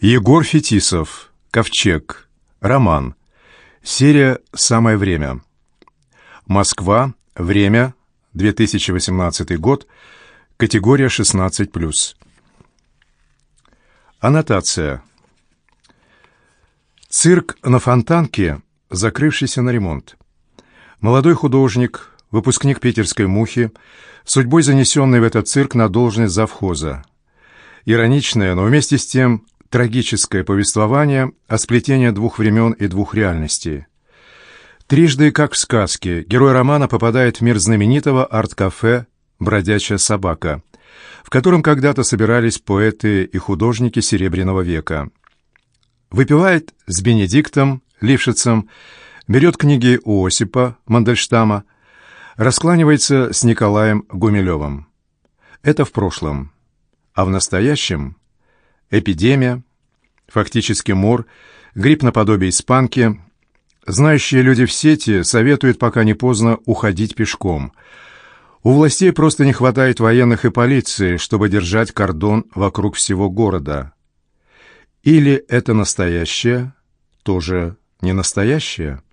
Егор Фетисов. Ковчег. Роман. Серия «Самое время». Москва. Время. 2018 год. Категория 16+. Аннотация. Цирк на Фонтанке, закрывшийся на ремонт. Молодой художник, выпускник питерской «Мухи», судьбой занесенный в этот цирк на должность завхоза. Ироничное, но вместе с тем трагическое повествование о сплетении двух времен и двух реальностей. Трижды, как в сказке, герой романа попадает в мир знаменитого арт-кафе «Бродячая собака», в котором когда-то собирались поэты и художники Серебряного века. Выпивает с Бенедиктом, Лившицем, берет книги у Осипа Мандельштама, раскланивается с Николаем Гумилевым. Это в прошлом. А в настоящем – эпидемия, фактически мор, грипп наподобие испанки. Знающие люди в сети советуют, пока не поздно, уходить пешком. У властей просто не хватает военных и полиции, чтобы держать кордон вокруг всего города. Или это настоящее, тоже не настоящее –